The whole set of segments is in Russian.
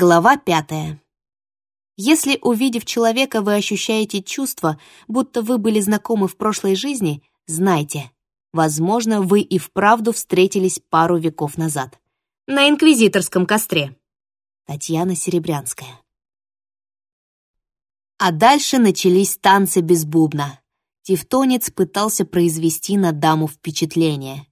Глава пятая. Если, увидев человека, вы ощущаете чувство, будто вы были знакомы в прошлой жизни, знайте, возможно, вы и вправду встретились пару веков назад. На инквизиторском костре. Татьяна Серебрянская. А дальше начались танцы без бубна. Тевтонец пытался произвести на даму впечатление.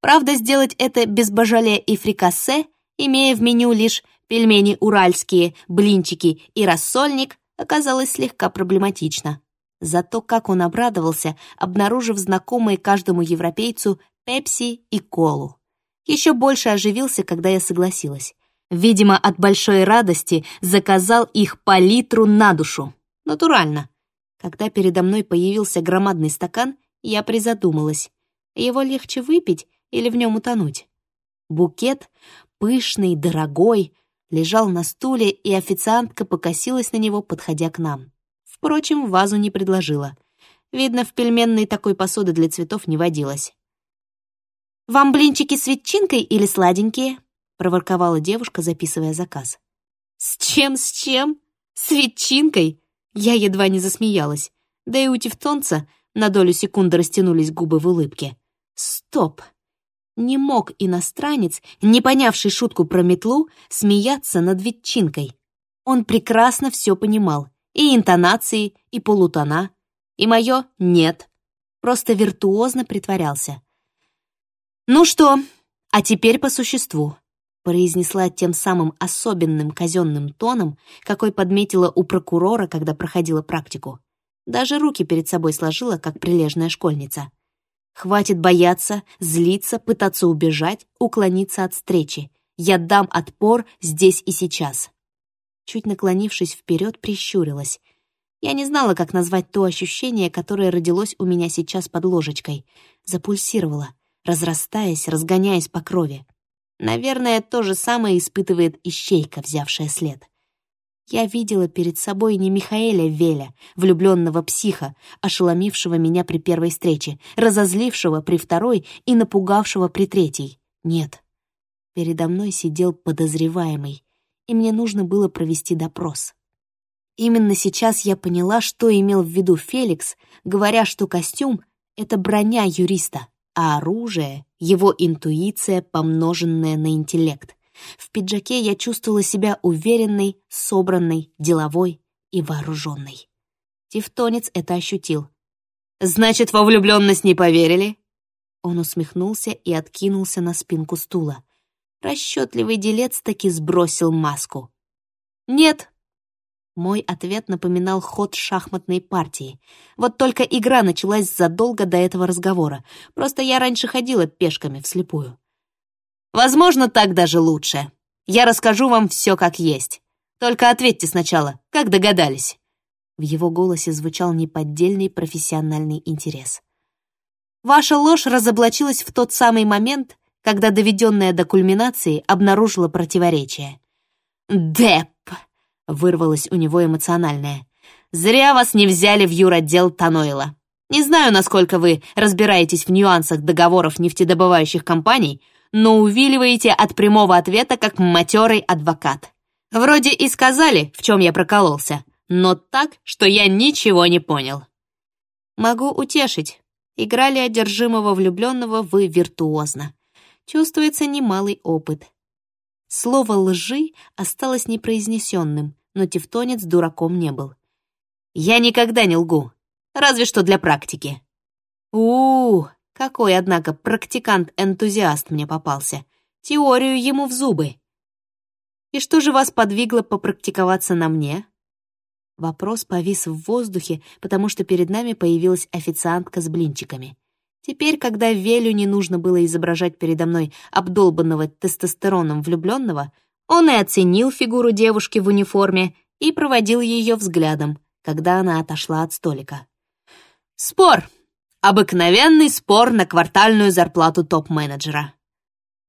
Правда, сделать это без божале и фрикассе, имея в меню лишь пельмени уральские, блинчики и рассольник, оказалось слегка проблематично. Зато как он обрадовался, обнаружив знакомые каждому европейцу пепси и колу. Еще больше оживился, когда я согласилась. Видимо, от большой радости заказал их по литру на душу. Натурально. Когда передо мной появился громадный стакан, я призадумалась. Его легче выпить или в нем утонуть? Букет, пышный, дорогой, лежал на стуле, и официантка покосилась на него, подходя к нам. Впрочем, вазу не предложила. Видно, в пельменной такой посуды для цветов не водилось. «Вам блинчики с ветчинкой или сладенькие?» — проворковала девушка, записывая заказ. «С чем, с чем? С ветчинкой?» Я едва не засмеялась. Да и у тевтонца на долю секунды растянулись губы в улыбке. «Стоп! Не мог иностранец, не понявший шутку про метлу, смеяться над ветчинкой. Он прекрасно все понимал. И интонации, и полутона. И мое «нет». Просто виртуозно притворялся. «Ну что, а теперь по существу», произнесла тем самым особенным казенным тоном, какой подметила у прокурора, когда проходила практику. Даже руки перед собой сложила, как прилежная школьница. Хватит бояться, злиться, пытаться убежать, уклониться от встречи. Я дам отпор здесь и сейчас. Чуть наклонившись вперед, прищурилась. Я не знала, как назвать то ощущение, которое родилось у меня сейчас под ложечкой. Запульсировало, разрастаясь, разгоняясь по крови. Наверное, то же самое испытывает ищейка, взявшая след. Я видела перед собой не Михаэля Веля, влюбленного психа, ошеломившего меня при первой встрече, разозлившего при второй и напугавшего при третьей. Нет. Передо мной сидел подозреваемый, и мне нужно было провести допрос. Именно сейчас я поняла, что имел в виду Феликс, говоря, что костюм — это броня юриста, а оружие — его интуиция, помноженная на интеллект — в пиджаке я чувствовала себя уверенной, собранной, деловой и вооруженной. Тевтонец это ощутил. «Значит, во влюбленность не поверили?» Он усмехнулся и откинулся на спинку стула. Расчетливый делец таки сбросил маску. «Нет». Мой ответ напоминал ход шахматной партии. Вот только игра началась задолго до этого разговора. Просто я раньше ходила пешками вслепую. Возможно, так даже лучше. Я расскажу вам все как есть. Только ответьте сначала, как догадались?» В его голосе звучал неподдельный профессиональный интерес. «Ваша ложь разоблачилась в тот самый момент, когда доведенная до кульминации обнаружила противоречие». «Деп!» — вырвалось у него эмоциональное. «Зря вас не взяли в юротдел Таноила. Не знаю, насколько вы разбираетесь в нюансах договоров нефтедобывающих компаний, но увиливаете от прямого ответа, как матерый адвокат. Вроде и сказали, в чем я прокололся, но так, что я ничего не понял. Могу утешить. Играли одержимого влюбленного вы виртуозно. Чувствуется немалый опыт. Слово «лжи» осталось непроизнесенным, но Тевтонец дураком не был. «Я никогда не лгу, разве что для практики». «У-у-у!» Какой, однако, практикант-энтузиаст мне попался. Теорию ему в зубы. И что же вас подвигло попрактиковаться на мне? Вопрос повис в воздухе, потому что перед нами появилась официантка с блинчиками. Теперь, когда Велю не нужно было изображать передо мной обдолбанного тестостероном влюбленного, он и оценил фигуру девушки в униформе и проводил ее взглядом, когда она отошла от столика. «Спор!» Обыкновенный спор на квартальную зарплату топ-менеджера.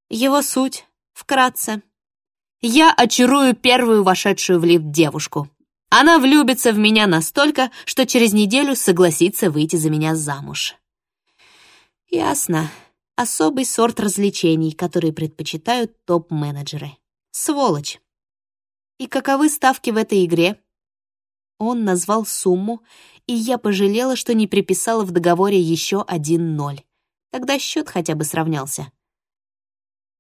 Его суть, вкратце. Я очарую первую вошедшую в лифт девушку. Она влюбится в меня настолько, что через неделю согласится выйти за меня замуж. Ясно. Особый сорт развлечений, которые предпочитают топ-менеджеры. Сволочь. И каковы ставки в этой игре?» Он назвал сумму, и я пожалела, что не приписала в договоре еще один ноль. Тогда счет хотя бы сравнялся.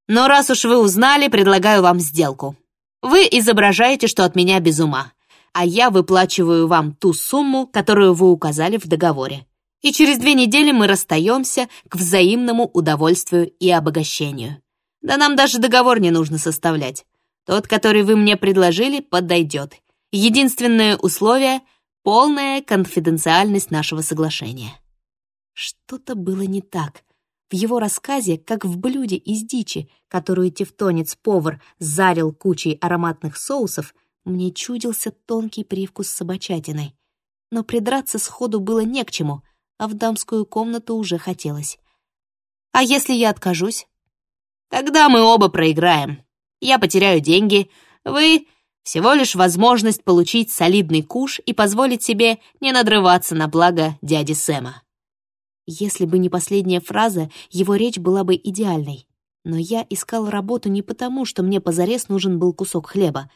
«Но раз уж вы узнали, предлагаю вам сделку. Вы изображаете, что от меня без ума, а я выплачиваю вам ту сумму, которую вы указали в договоре. И через две недели мы расстаемся к взаимному удовольствию и обогащению. Да нам даже договор не нужно составлять. Тот, который вы мне предложили, подойдет. Единственное условие — полная конфиденциальность нашего соглашения». Что-то было не так. В его рассказе, как в блюде из дичи, которую тевтонец-повар зарил кучей ароматных соусов, мне чудился тонкий привкус собачатиной. Но придраться сходу было не к чему, а в дамскую комнату уже хотелось. «А если я откажусь?» «Тогда мы оба проиграем. Я потеряю деньги, вы — всего лишь возможность получить солидный куш и позволить себе не надрываться на благо дяди Сэма». Если бы не последняя фраза, его речь была бы идеальной. Но я искал работу не потому, что мне позарез нужен был кусок хлеба.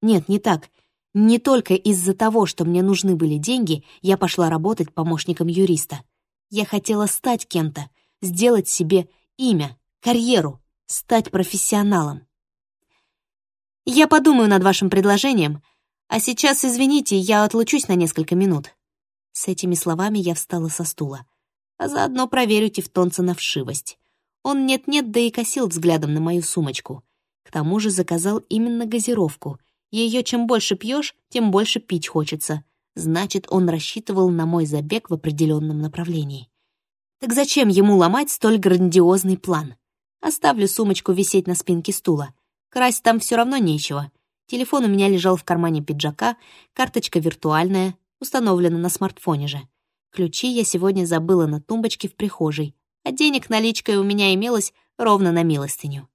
Нет, не так. Не только из-за того, что мне нужны были деньги, я пошла работать помощником юриста. Я хотела стать кем-то, сделать себе имя, карьеру, стать профессионалом. Я подумаю над вашим предложением, а сейчас, извините, я отлучусь на несколько минут. С этими словами я встала со стула а заодно проверю тевтонца на вшивость. Он нет-нет, да и косил взглядом на мою сумочку. К тому же заказал именно газировку. Ее чем больше пьешь, тем больше пить хочется. Значит, он рассчитывал на мой забег в определенном направлении. Так зачем ему ломать столь грандиозный план? Оставлю сумочку висеть на спинке стула. Красть там все равно нечего. Телефон у меня лежал в кармане пиджака, карточка виртуальная, установлена на смартфоне же. Ключи я сегодня забыла на тумбочке в прихожей, а денег наличкой у меня имелось ровно на милостыню.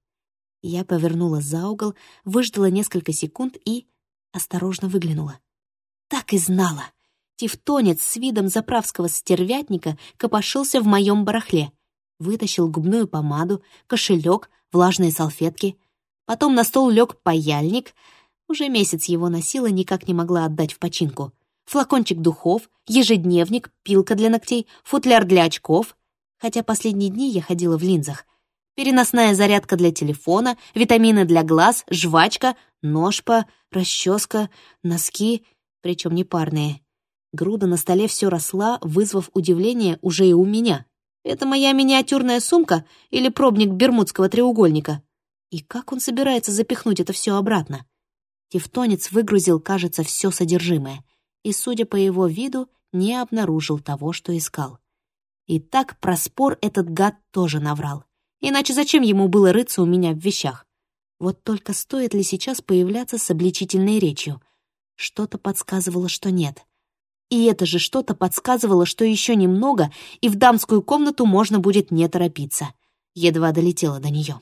Я повернула за угол, выждала несколько секунд и осторожно выглянула. Так и знала. Тевтонец с видом заправского стервятника копошился в моем барахле. Вытащил губную помаду, кошелек, влажные салфетки. Потом на стол лег паяльник. Уже месяц его носила, никак не могла отдать в починку флакончик духов, ежедневник, пилка для ногтей, футляр для очков. Хотя последние дни я ходила в линзах. Переносная зарядка для телефона, витамины для глаз, жвачка, ножпа, расческа, носки, причем не парные. Груда на столе все росла, вызвав удивление уже и у меня. Это моя миниатюрная сумка или пробник бермудского треугольника? И как он собирается запихнуть это все обратно? Тевтонец выгрузил, кажется, все содержимое и, судя по его виду, не обнаружил того, что искал. И так про спор этот гад тоже наврал. Иначе зачем ему было рыться у меня в вещах? Вот только стоит ли сейчас появляться с обличительной речью? Что-то подсказывало, что нет. И это же что-то подсказывало, что еще немного, и в дамскую комнату можно будет не торопиться. Едва долетела до нее.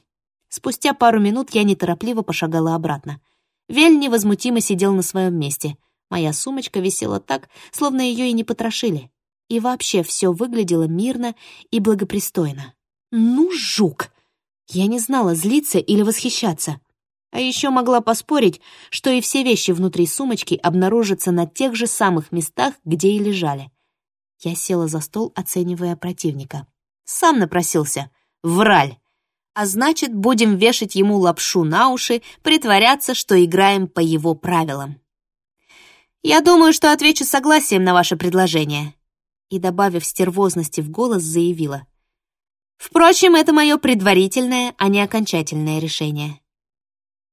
Спустя пару минут я неторопливо пошагала обратно. Вель невозмутимо сидел на своем месте — Моя сумочка висела так, словно ее и не потрошили. И вообще все выглядело мирно и благопристойно. Ну, жук! Я не знала, злиться или восхищаться. А еще могла поспорить, что и все вещи внутри сумочки обнаружатся на тех же самых местах, где и лежали. Я села за стол, оценивая противника. Сам напросился. Враль. А значит, будем вешать ему лапшу на уши, притворяться, что играем по его правилам. «Я думаю, что отвечу согласием на ваше предложение», и, добавив стервозности в голос, заявила. «Впрочем, это мое предварительное, а не окончательное решение».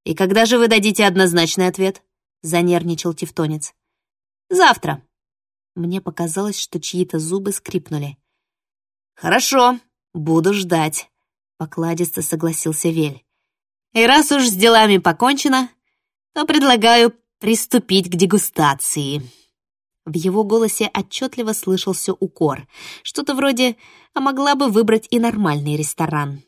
«И когда же вы дадите однозначный ответ?» — занервничал Тевтонец. «Завтра». Мне показалось, что чьи-то зубы скрипнули. «Хорошо, буду ждать», — покладисто согласился Вель. «И раз уж с делами покончено, то предлагаю приступить к дегустации». В его голосе отчетливо слышался укор. Что-то вроде «а могла бы выбрать и нормальный ресторан».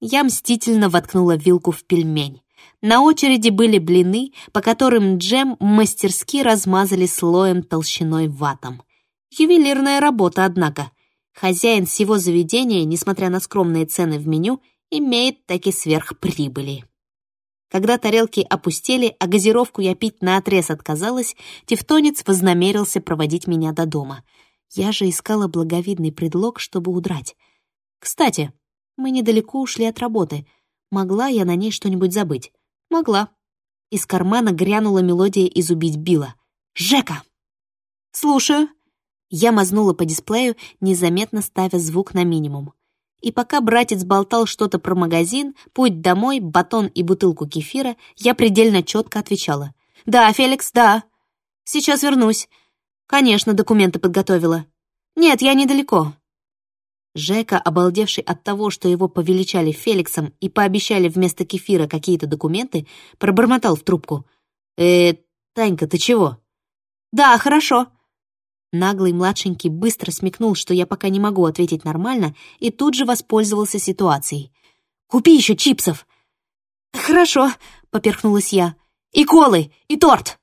Я мстительно воткнула вилку в пельмень. На очереди были блины, по которым джем мастерски размазали слоем толщиной ватом. Ювелирная работа, однако. Хозяин всего заведения, несмотря на скромные цены в меню, имеет таки сверхприбыли. Когда тарелки опустели, а газировку я пить наотрез отказалась, тевтонец вознамерился проводить меня до дома. Я же искала благовидный предлог, чтобы удрать. Кстати, мы недалеко ушли от работы. Могла я на ней что-нибудь забыть? Могла. Из кармана грянула мелодия из «Убить Билла». «Жека!» «Слушаю». Я мазнула по дисплею, незаметно ставя звук на минимум. И пока братец болтал что-то про магазин, путь домой, батон и бутылку кефира, я предельно четко отвечала. «Да, Феликс, да. Сейчас вернусь. Конечно, документы подготовила. Нет, я недалеко». Жека, обалдевший от того, что его повеличали Феликсом и пообещали вместо кефира какие-то документы, пробормотал в трубку. «Э, Танька, ты чего?» «Да, хорошо», Наглый младшенький быстро смекнул, что я пока не могу ответить нормально, и тут же воспользовался ситуацией. «Купи еще чипсов!» «Хорошо», — поперхнулась я. «И колы, и торт!»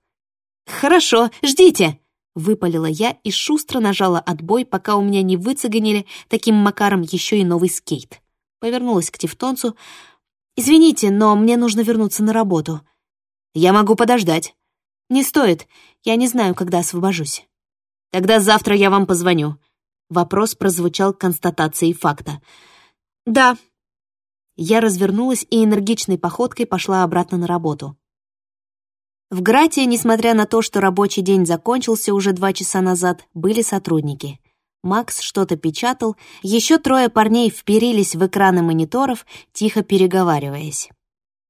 «Хорошо, ждите!» — выпалила я и шустро нажала отбой, пока у меня не выцеганили таким макаром еще и новый скейт. Повернулась к Тевтонцу. «Извините, но мне нужно вернуться на работу». «Я могу подождать». «Не стоит. Я не знаю, когда освобожусь». Тогда завтра я вам позвоню». Вопрос прозвучал констатацией факта. «Да». Я развернулась и энергичной походкой пошла обратно на работу. В Грате, несмотря на то, что рабочий день закончился уже два часа назад, были сотрудники. Макс что-то печатал, еще трое парней вперились в экраны мониторов, тихо переговариваясь.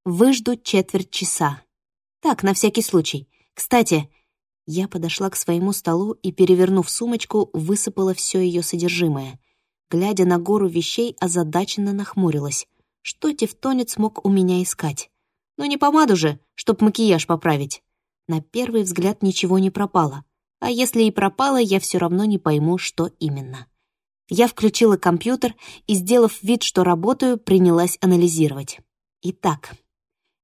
Выжду четверть часа. Так, на всякий случай. Кстати, я подошла к своему столу и, перевернув сумочку, высыпала все ее содержимое. Глядя на гору вещей, озадаченно нахмурилась. Что тевтонец мог у меня искать? Ну не помаду же, чтоб макияж поправить. На первый взгляд ничего не пропало. А если и пропало, я все равно не пойму, что именно. Я включила компьютер и, сделав вид, что работаю, принялась анализировать. Итак,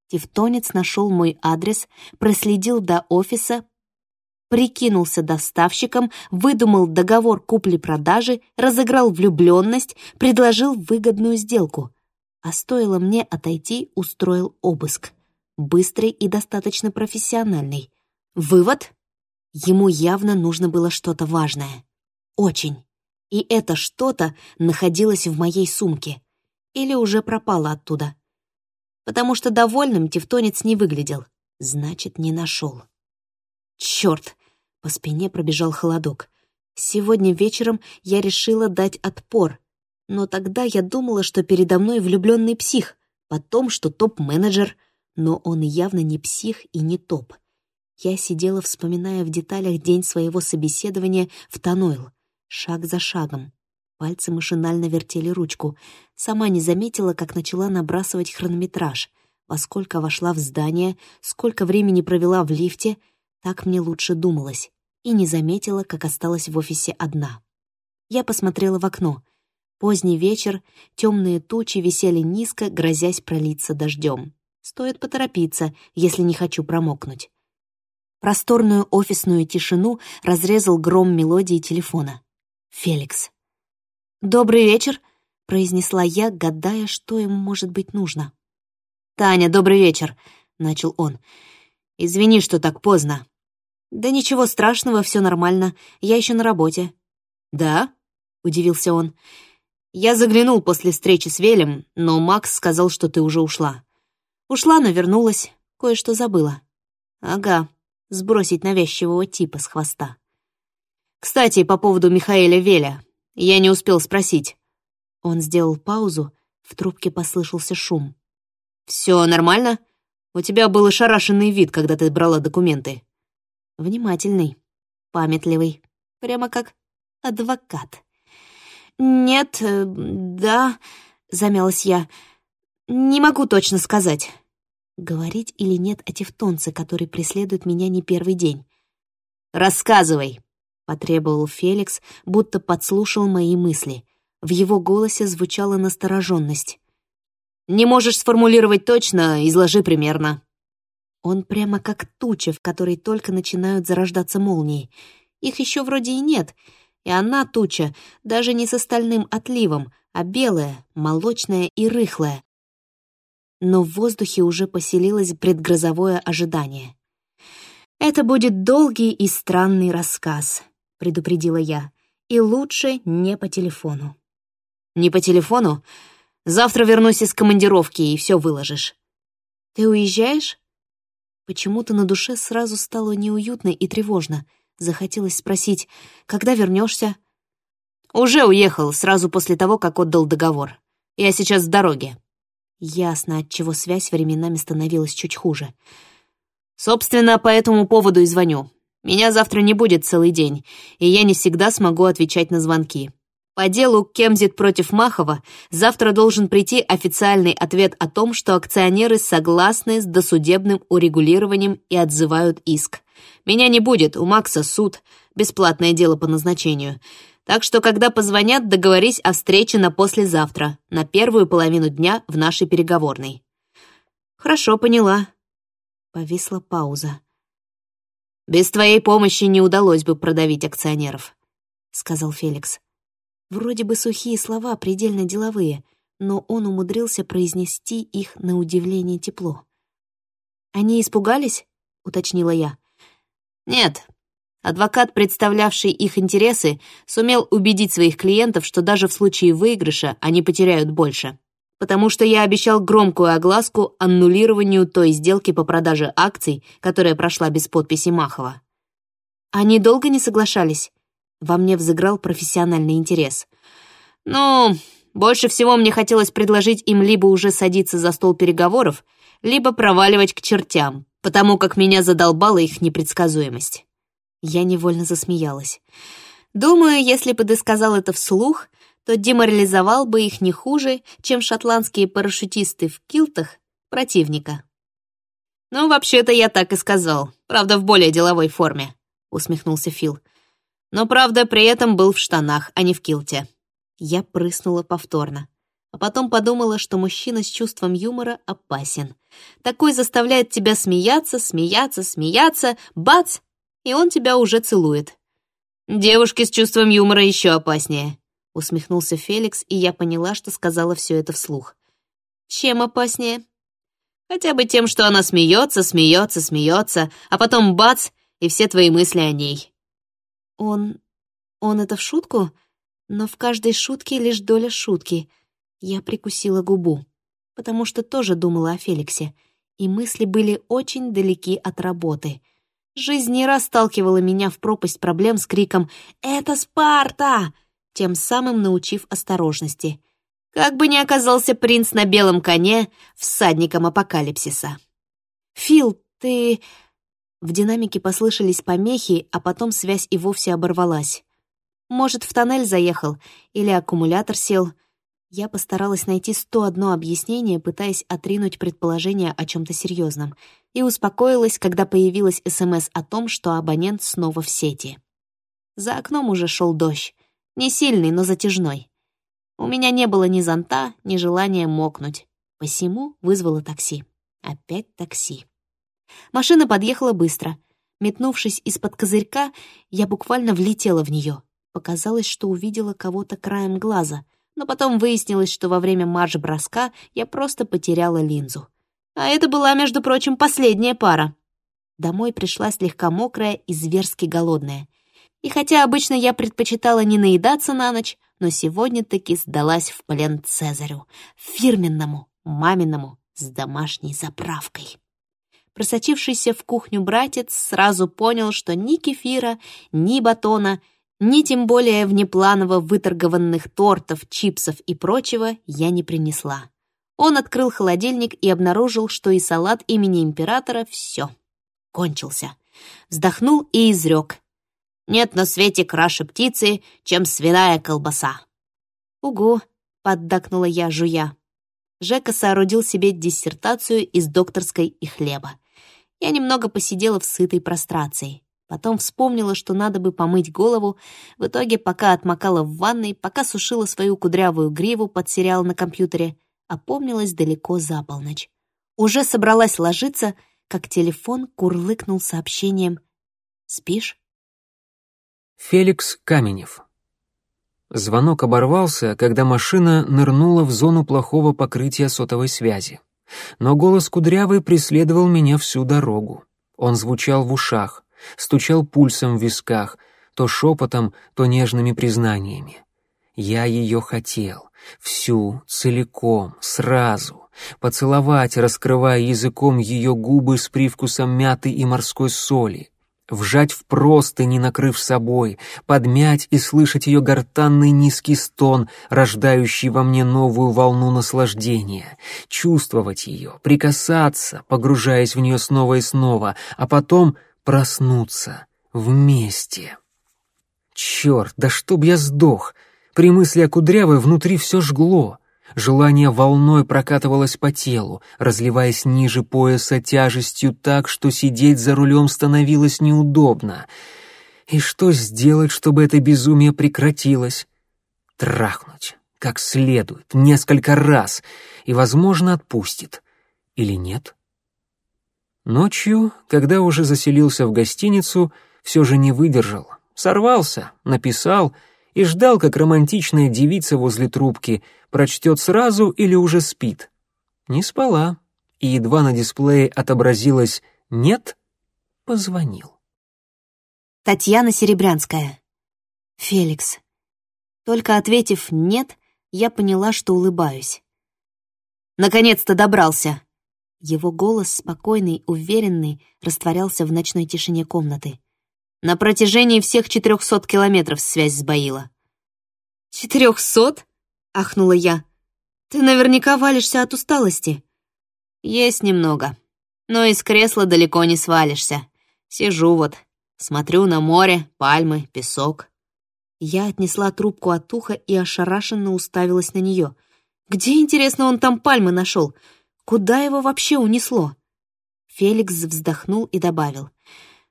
Тевтонец нашел мой адрес, проследил до офиса, прикинулся доставщиком, выдумал договор купли-продажи, разыграл влюбленность, предложил выгодную сделку. А стоило мне отойти, устроил обыск. Быстрый и достаточно профессиональный. Вывод? Ему явно нужно было что-то важное. Очень. И это что-то находилось в моей сумке. Или уже пропало оттуда. Потому что довольным тевтонец не выглядел. Значит, не нашел. Черт! По спине пробежал холодок. Сегодня вечером я решила дать отпор. Но тогда я думала, что передо мной влюбленный псих, потом, что топ-менеджер. Но он явно не псих и не топ. Я сидела, вспоминая в деталях день своего собеседования в Танойл. Шаг за шагом. Пальцы машинально вертели ручку. Сама не заметила, как начала набрасывать хронометраж. Во сколько вошла в здание, сколько времени провела в лифте — так мне лучше думалось, и не заметила, как осталась в офисе одна. Я посмотрела в окно. Поздний вечер, темные тучи висели низко, грозясь пролиться дождем. Стоит поторопиться, если не хочу промокнуть. Просторную офисную тишину разрезал гром мелодии телефона. «Феликс». «Добрый вечер», — произнесла я, гадая, что ему может быть нужно. «Таня, добрый вечер», — начал он. «Извини, что так поздно». «Да ничего страшного, все нормально. Я еще на работе». «Да?» — удивился он. «Я заглянул после встречи с Велем, но Макс сказал, что ты уже ушла». «Ушла, но вернулась. Кое-что забыла». «Ага, сбросить навязчивого типа с хвоста». «Кстати, по поводу Михаэля Веля. Я не успел спросить». Он сделал паузу, в трубке послышался шум. «Все нормально? У тебя был ошарашенный вид, когда ты брала документы». Внимательный, памятливый, прямо как адвокат. «Нет, э, да», — замялась я, — «не могу точно сказать». Говорить или нет о тевтонце, который преследует меня не первый день? «Рассказывай», — потребовал Феликс, будто подслушал мои мысли. В его голосе звучала настороженность. «Не можешь сформулировать точно, изложи примерно». Он прямо как туча, в которой только начинают зарождаться молнии. Их еще вроде и нет, и она туча, даже не с остальным отливом, а белая, молочная и рыхлая. но в воздухе уже поселилось предгрозовое ожидание. «Это будет долгий и странный рассказ», — предупредила я, «и лучше не по телефону». «Не по телефону? Завтра вернусь из командировки и все выложишь». «Ты уезжаешь?» Почему-то на душе сразу стало неуютно и тревожно. Захотелось спросить, когда вернешься? «Уже уехал, сразу после того, как отдал договор. Я сейчас в дороге». Ясно, отчего связь временами становилась чуть хуже. «Собственно, по этому поводу и звоню. Меня завтра не будет целый день, и я не всегда смогу отвечать на звонки. По делу Кемзит против Махова завтра должен прийти официальный ответ о том, что акционеры согласны с досудебным урегулированием и отзывают иск. Меня не будет, у Макса суд, бесплатное дело по назначению. Так что, когда позвонят, договорись о встрече на послезавтра, на первую половину дня в нашей переговорной». «Хорошо, поняла». Повисла пауза. «Без твоей помощи не удалось бы продавить акционеров», — сказал Феликс. Вроде бы сухие слова, предельно деловые, но он умудрился произнести их на удивление тепло. «Они испугались?» — уточнила я. «Нет, Адвокат, представлявший их интересы, сумел убедить своих клиентов, что даже в случае выигрыша они потеряют больше. Потому что я обещал громкую огласку аннулированию той сделки по продаже акций, которая прошла без подписи Махова. Они долго не соглашались? Во мне взыграл профессиональный интерес. Ну, больше всего мне хотелось предложить им либо уже садиться за стол переговоров, либо проваливать к чертям, потому как меня задолбала их непредсказуемость. Я невольно засмеялась. Думаю, если бы ты сказал это вслух, то деморализовал бы их не хуже, чем шотландские парашютисты в килтах противника. «Ну, вообще-то я так и сказал, правда, в более деловой форме», — усмехнулся Фил. «Но, правда, при этом был в штанах, а не в килте». Я прыснула повторно. А потом подумала, что мужчина с чувством юмора опасен. Такой заставляет тебя смеяться, смеяться, смеяться, бац, и он тебя уже целует. Девушки с чувством юмора еще опаснее», — усмехнулся Феликс, и я поняла, что сказала все это вслух. «Чем опаснее?» «Хотя бы тем, что она смеется, смеется, смеется, а потом бац, и все твои мысли о ней». «Он... он это в шутку? Но в каждой шутке лишь доля шутки». Я прикусила губу, потому что тоже думала о Феликсе, и мысли были очень далеки от работы — Жизнь не раз сталкивала меня в пропасть проблем с криком «Это Спарта!», тем самым научив осторожности. Как бы ни оказался принц на белом коне, всадником апокалипсиса. «Фил, ты...» В динамике послышались помехи, а потом связь и вовсе оборвалась. Может, в тоннель заехал или аккумулятор сел — я постаралась найти сто одно объяснение, пытаясь отринуть предположение о чем-то серьезном, и успокоилась, когда появилась СМС о том, что абонент снова в сети. За окном уже шел дождь. Не сильный, но затяжной. У меня не было ни зонта, ни желания мокнуть. Посему вызвала такси. Опять такси. Машина подъехала быстро. Метнувшись из-под козырька, я буквально влетела в нее. Показалось, что увидела кого-то краем глаза — но потом выяснилось, что во время марш-броска я просто потеряла линзу. А это была, между прочим, последняя пара. Домой пришла слегка мокрая и зверски голодная. И хотя обычно я предпочитала не наедаться на ночь, но сегодня таки сдалась в плен Цезарю, фирменному, маминому, с домашней заправкой. Просочившийся в кухню братец сразу понял, что ни кефира, ни батона — ни тем более внепланово выторгованных тортов, чипсов и прочего я не принесла. Он открыл холодильник и обнаружил, что и салат имени императора все. Кончился. Вздохнул и изрек. «Нет на свете краше птицы, чем свиная колбаса». «Угу», — поддакнула я, жуя. Жека соорудил себе диссертацию из докторской и хлеба. Я немного посидела в сытой прострации. Потом вспомнила, что надо бы помыть голову. В итоге, пока отмокала в ванной, пока сушила свою кудрявую гриву под сериал на компьютере, опомнилась далеко за полночь. Уже собралась ложиться, как телефон курлыкнул сообщением «Спишь?» Феликс Каменев Звонок оборвался, когда машина нырнула в зону плохого покрытия сотовой связи. Но голос Кудрявый преследовал меня всю дорогу. Он звучал в ушах, стучал пульсом в висках, то шепотом, то нежными признаниями. Я ее хотел, всю, целиком, сразу, поцеловать, раскрывая языком ее губы с привкусом мяты и морской соли, вжать в простыни, накрыв собой, подмять и слышать ее гортанный низкий стон, рождающий во мне новую волну наслаждения, чувствовать ее, прикасаться, погружаясь в нее снова и снова, а потом проснуться вместе. Черт, да чтоб я сдох! При мысли о кудрявой внутри все жгло — Желание волной прокатывалось по телу, разливаясь ниже пояса тяжестью так, что сидеть за рулем становилось неудобно. И что сделать, чтобы это безумие прекратилось? Трахнуть, как следует, несколько раз, и, возможно, отпустит. Или нет? Ночью, когда уже заселился в гостиницу, все же не выдержал. Сорвался, написал — и ждал, как романтичная девица возле трубки прочтет сразу или уже спит. Не спала, и едва на дисплее отобразилось «нет», позвонил. Татьяна Серебрянская. Феликс. Только ответив «нет», я поняла, что улыбаюсь. «Наконец-то добрался!» Его голос, спокойный, уверенный, растворялся в ночной тишине комнаты. На протяжении всех четырехсот километров связь сбоила. «Четырехсот?» — ахнула я. «Ты наверняка валишься от усталости». «Есть немного, но из кресла далеко не свалишься. Сижу вот, смотрю на море, пальмы, песок». Я отнесла трубку от уха и ошарашенно уставилась на нее. «Где, интересно, он там пальмы нашел? Куда его вообще унесло?» Феликс вздохнул и добавил.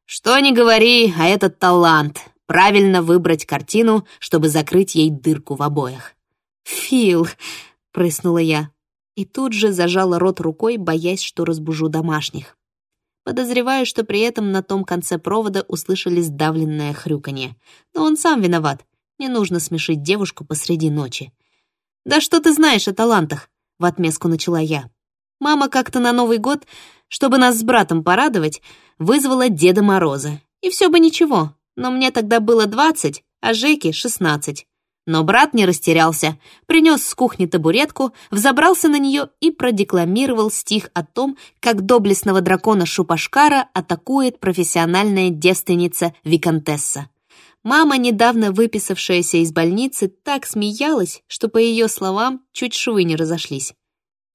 Что ни говори, а этот талант — правильно выбрать картину, чтобы закрыть ей дырку в обоях. «Фил!» — прыснула я. И тут же зажала рот рукой, боясь, что разбужу домашних. Подозреваю, что при этом на том конце провода услышали сдавленное хрюканье. Но он сам виноват. Не нужно смешить девушку посреди ночи. «Да что ты знаешь о талантах?» — в отместку начала я. Мама как-то на Новый год, чтобы нас с братом порадовать, вызвала Деда Мороза. И все бы ничего, но мне тогда было двадцать, а Жеке шестнадцать. Но брат не растерялся, принес с кухни табуретку, взобрался на нее и продекламировал стих о том, как доблестного дракона Шупашкара атакует профессиональная девственница Викантесса. Мама, недавно выписавшаяся из больницы, так смеялась, что, по ее словам, чуть швы не разошлись.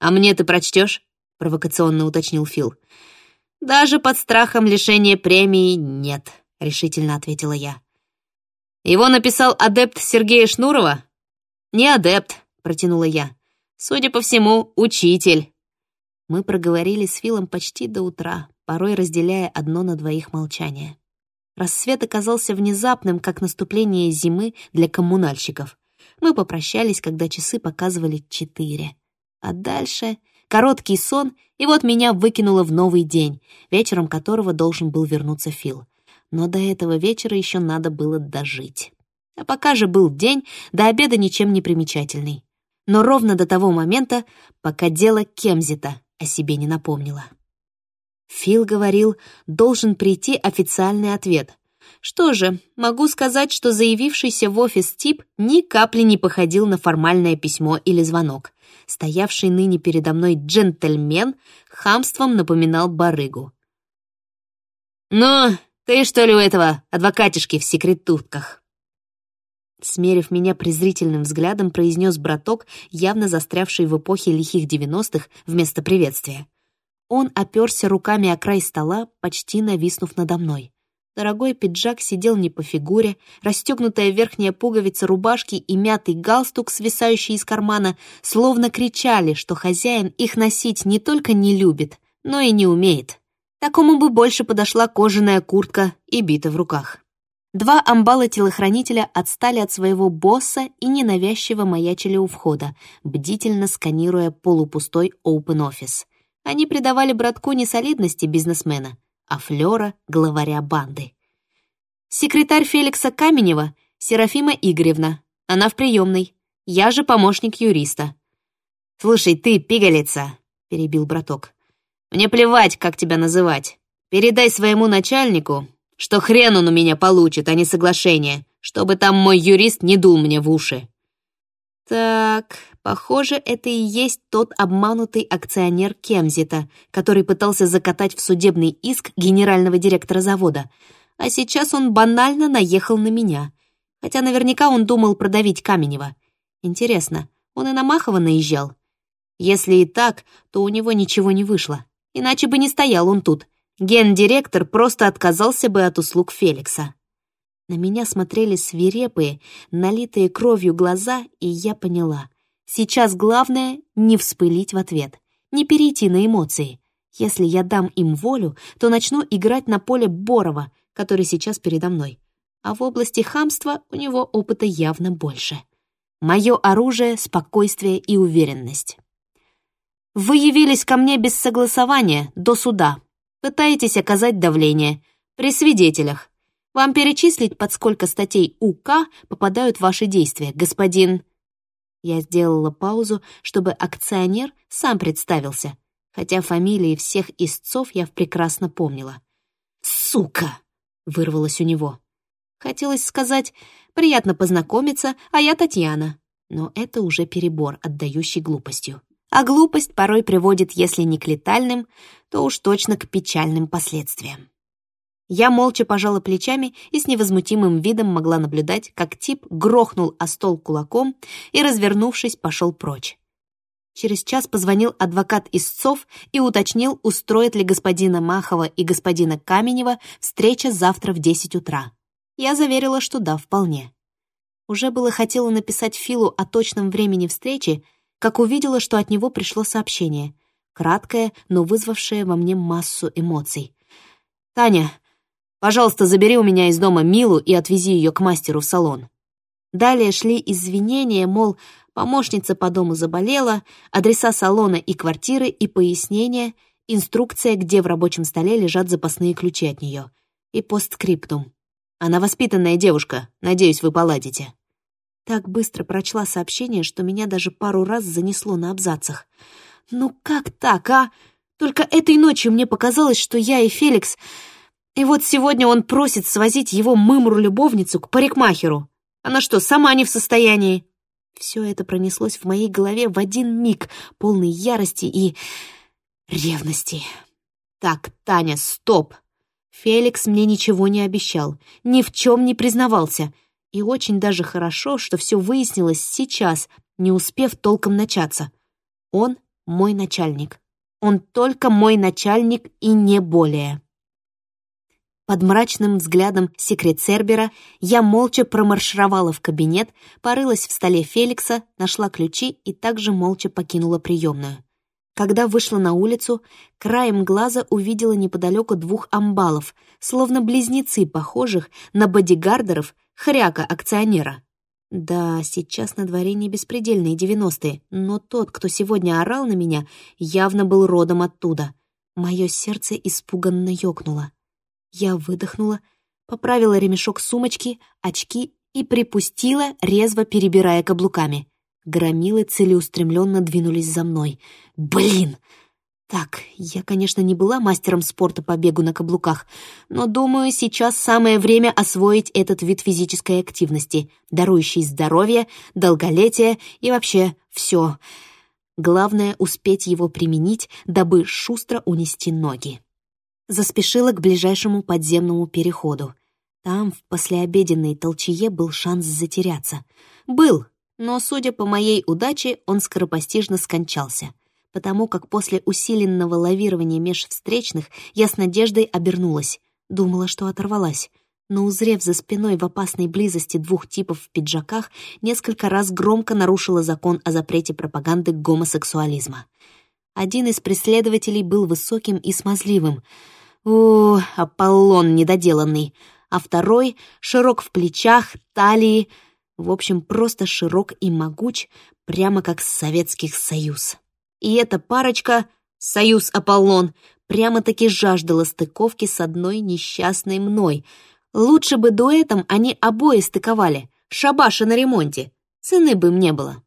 «А мне ты прочтешь?» — провокационно уточнил Фил. «Даже под страхом лишения премии нет», — решительно ответила я. «Его написал адепт Сергея Шнурова?» «Не адепт», — протянула я. «Судя по всему, учитель». Мы проговорили с Филом почти до утра, порой разделяя одно на двоих молчание. Рассвет оказался внезапным, как наступление зимы для коммунальщиков. Мы попрощались, когда часы показывали четыре. А дальше короткий сон, и вот меня выкинуло в новый день, вечером которого должен был вернуться Фил. Но до этого вечера еще надо было дожить. А пока же был день, до обеда ничем не примечательный. Но ровно до того момента, пока дело Кемзита о себе не напомнило. Фил говорил, должен прийти официальный ответ. Что же, могу сказать, что заявившийся в офис тип ни капли не походил на формальное письмо или звонок стоявший ныне передо мной джентльмен, хамством напоминал барыгу. «Ну, ты что ли у этого адвокатишки в секретутках?» Смерив меня презрительным взглядом, произнес браток, явно застрявший в эпохе лихих девяностых вместо приветствия. Он оперся руками о край стола, почти нависнув надо мной. Дорогой пиджак сидел не по фигуре, расстегнутая верхняя пуговица рубашки и мятый галстук, свисающий из кармана, словно кричали, что хозяин их носить не только не любит, но и не умеет. Такому бы больше подошла кожаная куртка и бита в руках. Два амбала-телохранителя отстали от своего босса и ненавязчиво маячили у входа, бдительно сканируя полупустой open-офис. Они придавали братку несолидности бизнесмена, а Флёра — главаря банды. Секретарь Феликса Каменева — Серафима Игоревна. Она в приемной. Я же помощник юриста. «Слушай, ты, пигалица!» перебил браток. «Мне плевать, как тебя называть. Передай своему начальнику, что хрен он у меня получит, а не соглашение, чтобы там мой юрист не дул мне в уши». Так, похоже, это и есть тот обманутый акционер Кемзита, который пытался закатать в судебный иск генерального директора завода. А сейчас он банально наехал на меня. Хотя наверняка он думал продавить Каменева. Интересно, он и на Махова наезжал? Если и так, то у него ничего не вышло. Иначе бы не стоял он тут. Гендиректор просто отказался бы от услуг Феликса. На меня смотрели свирепые, налитые кровью глаза, и я поняла. Сейчас главное — не вспылить в ответ, не перейти на эмоции. Если я дам им волю, то начну играть на поле Борова, который сейчас передо мной. А в области хамства у него опыта явно больше. Мое оружие — спокойствие и уверенность. Вы явились ко мне без согласования, до суда. Пытаетесь оказать давление. При свидетелях. Вам перечислить, под сколько статей УК попадают ваши действия, господин...» Я сделала паузу, чтобы акционер сам представился, хотя фамилии всех истцов я прекрасно помнила. «Сука!» — вырвалось у него. Хотелось сказать «приятно познакомиться, а я Татьяна», но это уже перебор, отдающий глупостью а глупость порой приводит, если не к летальным, то уж точно к печальным последствиям. Я молча пожала плечами и с невозмутимым видом могла наблюдать, как тип грохнул о стол кулаком и, развернувшись, пошел прочь. Через час позвонил адвокат истцов и уточнил, устроит ли господина Махова и господина Каменева встреча завтра в 10 утра. Я заверила, что да, вполне. Уже было хотела написать Филу о точном времени встречи, как увидела, что от него пришло сообщение. Краткое, но вызвавшее во мне массу эмоций. «Таня, пожалуйста, забери у меня из дома Милу и отвези ее к мастеру в салон». Далее шли извинения, мол, помощница по дому заболела, адреса салона и квартиры и пояснения, инструкция, где в рабочем столе лежат запасные ключи от нее, и постскриптум. Она воспитанная девушка, надеюсь, вы поладите. Так быстро прочла сообщение, что меня даже пару раз занесло на абзацах. «Ну как так, а? Только этой ночью мне показалось, что я и Феликс... И вот сегодня он просит свозить его мымру-любовницу к парикмахеру. Она что, сама не в состоянии?» Все это пронеслось в моей голове в один миг, полный ярости и ревности. «Так, Таня, стоп!» Феликс мне ничего не обещал, ни в чем не признавался. И очень даже хорошо, что все выяснилось сейчас, не успев толком начаться. Он мой начальник. Он только мой начальник и не более. Под мрачным взглядом секрет Цербера я молча промаршировала в кабинет, порылась в столе Феликса, нашла ключи и также молча покинула приемную. Когда вышла на улицу, краем глаза увидела неподалеку двух амбалов, словно близнецы, похожих на бодигардеров хряка-акционера. Да, сейчас на дворе не беспредельные девяностые, но тот, кто сегодня орал на меня, явно был родом оттуда. Мое сердце испуганно ёкнуло. Я выдохнула, поправила ремешок сумочки, очки и припустила, резво перебирая каблуками. Громилы целеустремленно двинулись за мной. «Блин!» Так, я, конечно, не была мастером спорта по бегу на каблуках, но, думаю, сейчас самое время освоить этот вид физической активности, дарующий здоровье, долголетие и вообще все. Главное — успеть его применить, дабы шустро унести ноги. Заспешила к ближайшему подземному переходу. Там, в послеобеденной толчее, был шанс затеряться. Был, но, судя по моей удаче, он скоропостижно скончался — потому как после усиленного лавирования меж встречных я с надеждой обернулась. Думала, что оторвалась. Но, узрев за спиной в опасной близости двух типов в пиджаках, несколько раз громко нарушила закон о запрете пропаганды гомосексуализма. Один из преследователей был высоким и смазливым. О, Аполлон недоделанный. А второй — широк в плечах, талии. В общем, просто широк и могуч, прямо как Советских Союз. И эта парочка, союз Аполлон, прямо-таки жаждала стыковки с одной несчастной мной. Лучше бы дуэтом они обои стыковали, шабаша на ремонте. Цены бы мне было.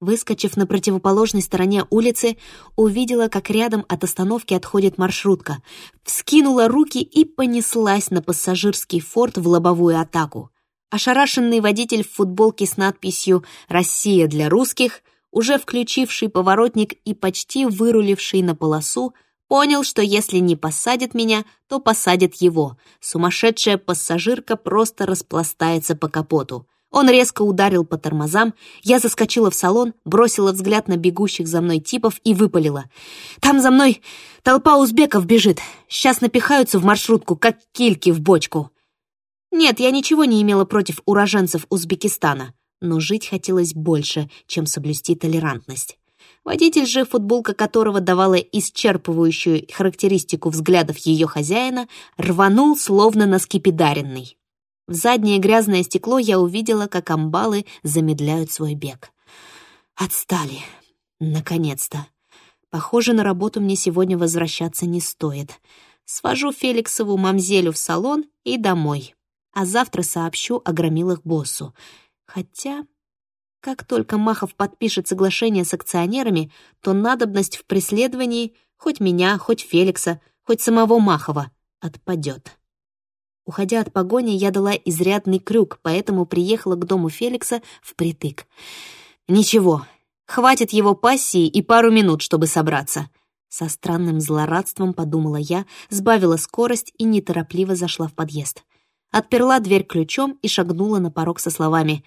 Выскочив на противоположной стороне улицы, увидела, как рядом от остановки отходит маршрутка, вскинула руки и понеслась на пассажирский форт в лобовую атаку. Ошарашенный водитель в футболке с надписью «Россия для русских», уже включивший поворотник и почти выруливший на полосу, понял, что если не посадит меня, то посадит его. Сумасшедшая пассажирка просто распластается по капоту. Он резко ударил по тормозам, я заскочила в салон, бросила взгляд на бегущих за мной типов и выпалила. «Там за мной толпа узбеков бежит, сейчас напихаются в маршрутку, как кильки в бочку». Нет, я ничего не имела против уроженцев Узбекистана, но жить хотелось больше, чем соблюсти толерантность. Водитель же, футболка которого давала исчерпывающую характеристику взглядов ее хозяина, рванул, словно на скипидаренный. В заднее грязное стекло я увидела, как амбалы замедляют свой бег. Отстали. Наконец-то. Похоже, на работу мне сегодня возвращаться не стоит. Свожу Феликсову мамзелю в салон и домой. А завтра сообщу о громилах боссу. Хотя, как только Махов подпишет соглашение с акционерами, то надобность в преследовании хоть меня, хоть Феликса, хоть самого Махова отпадет. Уходя от погони, я дала изрядный крюк, поэтому приехала к дому Феликса впритык. Ничего, хватит его пассии и пару минут, чтобы собраться. Со странным злорадством подумала я, сбавила скорость и неторопливо зашла в подъезд. Отперла дверь ключом и шагнула на порог со словами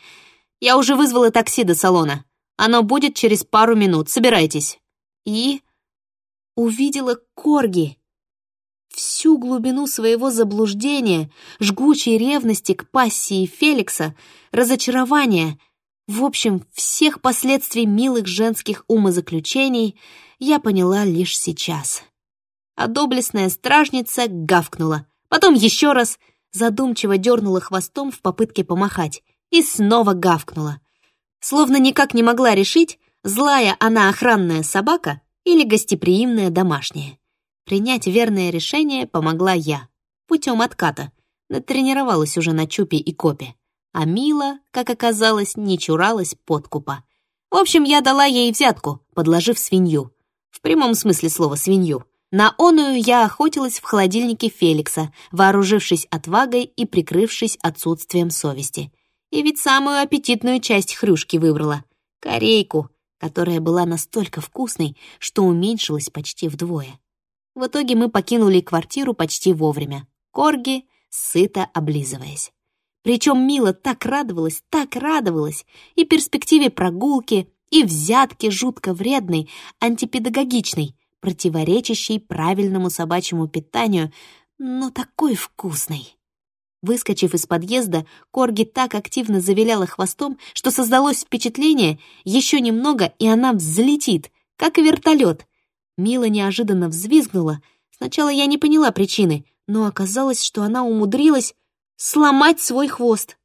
«Я уже вызвала такси до салона. Оно будет через пару минут. Собирайтесь». И увидела Корги, всю глубину своего заблуждения, жгучей ревности к пассии Феликса, разочарования, в общем, всех последствий милых женских умозаключений я поняла лишь сейчас. А доблестная стражница гавкнула, потом еще раз задумчиво дернула хвостом в попытке помахать и снова гавкнула. Словно никак не могла решить, злая она охранная собака или гостеприимная домашняя. Принять верное решение помогла я, путем отката. Натренировалась уже на чупе и копе. А Мила, как оказалось, не чуралась подкупа. В общем, я дала ей взятку, подложив свинью. В прямом смысле слова «свинью». На оную я охотилась в холодильнике Феликса, вооружившись отвагой и прикрывшись отсутствием совести. И ведь самую аппетитную часть хрюшки выбрала — корейку, которая была настолько вкусной, что уменьшилась почти вдвое. В итоге мы покинули квартиру почти вовремя. Корги, сыто облизываясь. Причем Мила так радовалась, так радовалась и перспективе прогулки, и взятки жутко вредной, антипедагогичной, противоречащей правильному собачьему питанию, но такой вкусной. Выскочив из подъезда, Корги так активно завиляла хвостом, что создалось впечатление, еще немного, и она взлетит, как вертолет, Мила неожиданно взвизгнула. Сначала я не поняла причины, но оказалось, что она умудрилась сломать свой хвост.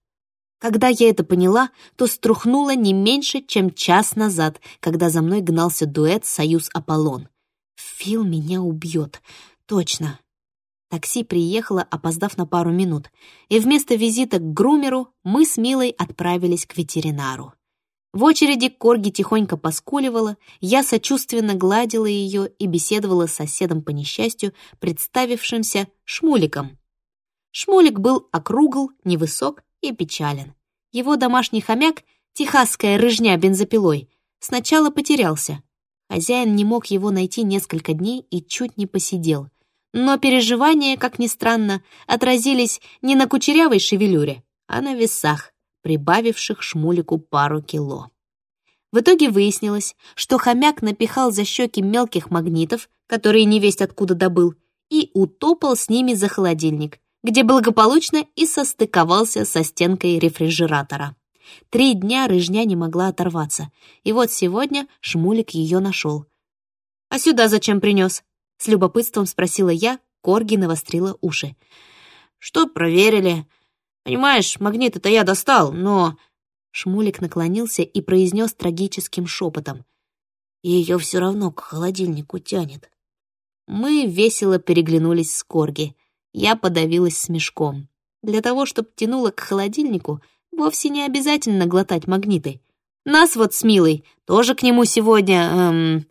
Когда я это поняла, то струхнула не меньше, чем час назад, когда за мной гнался дуэт «Союз Аполлон». Фил меня убьет. Точно. Такси приехало, опоздав на пару минут, и вместо визита к грумеру мы с Милой отправились к ветеринару. В очереди Корги тихонько поскуливала, я сочувственно гладила ее и беседовала с соседом по несчастью, представившимся Шмуликом. Шмулик был округл, невысок и печален. Его домашний хомяк, техасская рыжня бензопилой, сначала потерялся. Хозяин не мог его найти несколько дней и чуть не посидел. Но переживания, как ни странно, отразились не на кучерявой шевелюре, а на весах прибавивших Шмулику пару кило. В итоге выяснилось, что хомяк напихал за щеки мелких магнитов, которые невесть откуда добыл, и утопал с ними за холодильник, где благополучно и состыковался со стенкой рефрижератора. Три дня рыжня не могла оторваться, и вот сегодня Шмулик ее нашел. «А сюда зачем принес?» — с любопытством спросила я, Корги навострила уши. «Что проверили?» Понимаешь, магнит это я достал, но...» Шмулик наклонился и произнес трагическим шепотом. «Ее все равно к холодильнику тянет». Мы весело переглянулись с Корги. Я подавилась смешком. Для того, чтобы тянуло к холодильнику, вовсе не обязательно глотать магниты. Нас вот с Милой тоже к нему сегодня, эм,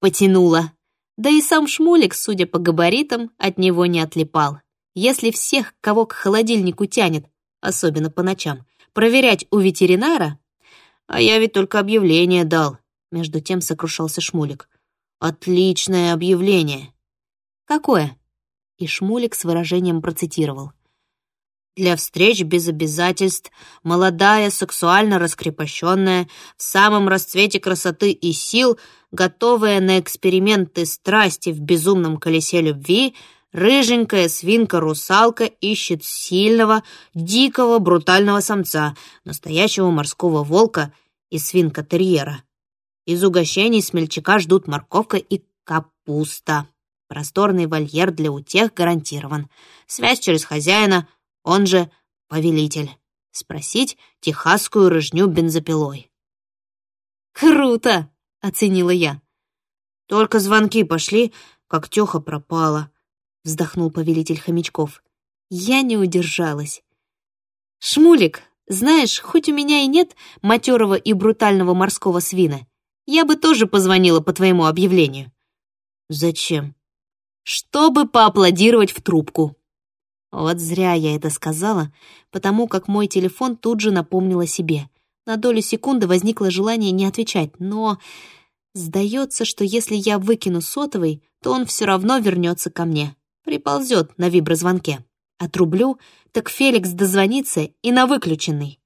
потянуло. Да и сам Шмулик, судя по габаритам, от него не отлипал. Если всех, кого к холодильнику тянет, особенно по ночам, проверять у ветеринара... А я ведь только объявление дал, между тем сокрушался Шмулик. Отличное объявление. Какое? И Шмулик с выражением процитировал. Для встреч без обязательств, молодая, сексуально раскрепощенная, в самом расцвете красоты и сил, готовая на эксперименты страсти в безумном колесе любви — Рыженькая свинка-русалка ищет сильного, дикого, брутального самца, настоящего морского волка и свинка-терьера. Из угощений смельчака ждут морковка и капуста. Просторный вольер для утех гарантирован. Связь через хозяина, он же повелитель. Спросить техасскую рыжню бензопилой. «Круто!» — оценила я. Только звонки пошли, как Тёха пропала. — вздохнул повелитель хомячков. Я не удержалась. «Шмулик, знаешь, хоть у меня и нет матерого и брутального морского свина, я бы тоже позвонила по твоему объявлению». «Зачем?» «Чтобы поаплодировать в трубку». Вот зря я это сказала, потому как мой телефон тут же напомнил о себе. На долю секунды возникло желание не отвечать, но... Сдается, что если я выкину сотовый, то он все равно вернется ко мне приползет на виброзвонке. Отрублю, так Феликс дозвонится и на выключенный.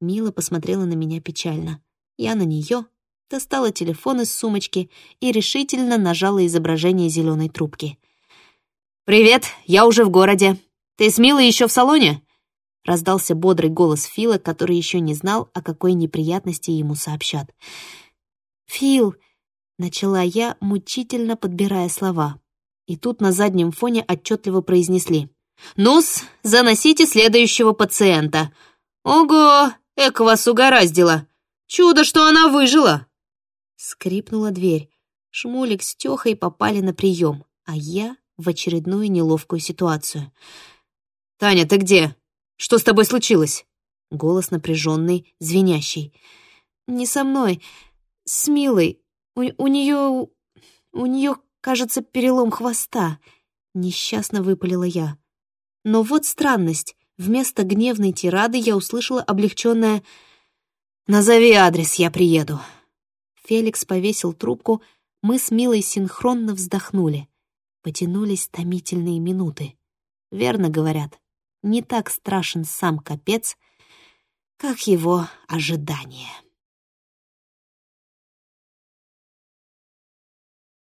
Мила посмотрела на меня печально. Я на нее, достала телефон из сумочки и решительно нажала изображение зеленой трубки. «Привет, я уже в городе. Ты с Милой еще в салоне?» Раздался бодрый голос Фила, который еще не знал, о какой неприятности ему сообщат. «Фил!» — начала я, мучительно подбирая слова. И тут на заднем фоне отчетливо произнесли. «Ну-с, заносите следующего пациента. Ого, эк вас угораздило. Чудо, что она выжила!» Скрипнула дверь. Шмулик с Тёхой попали на прием, а я в очередную неловкую ситуацию. «Таня, ты где? Что с тобой случилось?» Голос напряженный, звенящий. «Не со мной, с Милой. У, у нее... у нее Кажется, перелом хвоста. Несчастно выпалила я. Но вот странность. Вместо гневной тирады я услышала облегченное «Назови адрес, я приеду». Феликс повесил трубку, мы с Милой синхронно вздохнули. Потянулись томительные минуты. Верно говорят, не так страшен сам капец, как его ожидание.